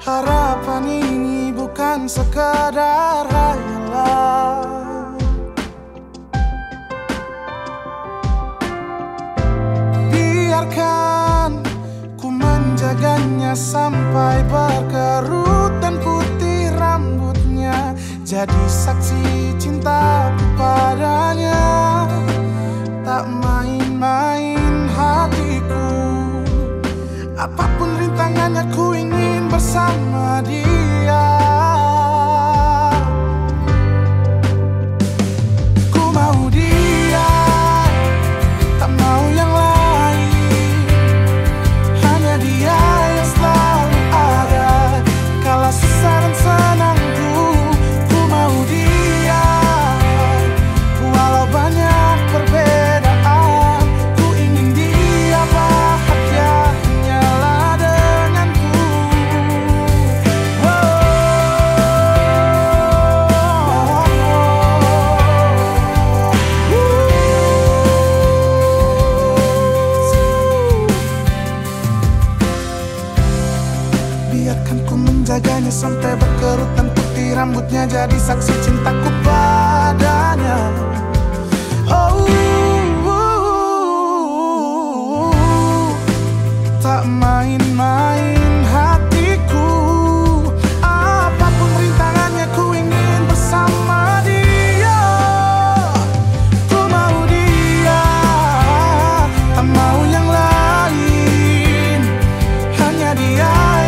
Harapan ini bukan sekadar hayalan Biarkan ku menjaganya sampai berkerut dan putih rambutnya. Jadi saksi cintaku bersama menjaganya sampai berkerut dan putih rambutnya Jadi saksi cintaku padanya. Oh, tak main-main hatiku. Apa pun rintangannya ku ingin bersama dia. Ku mau dia, tak mau yang lain. Hanya dia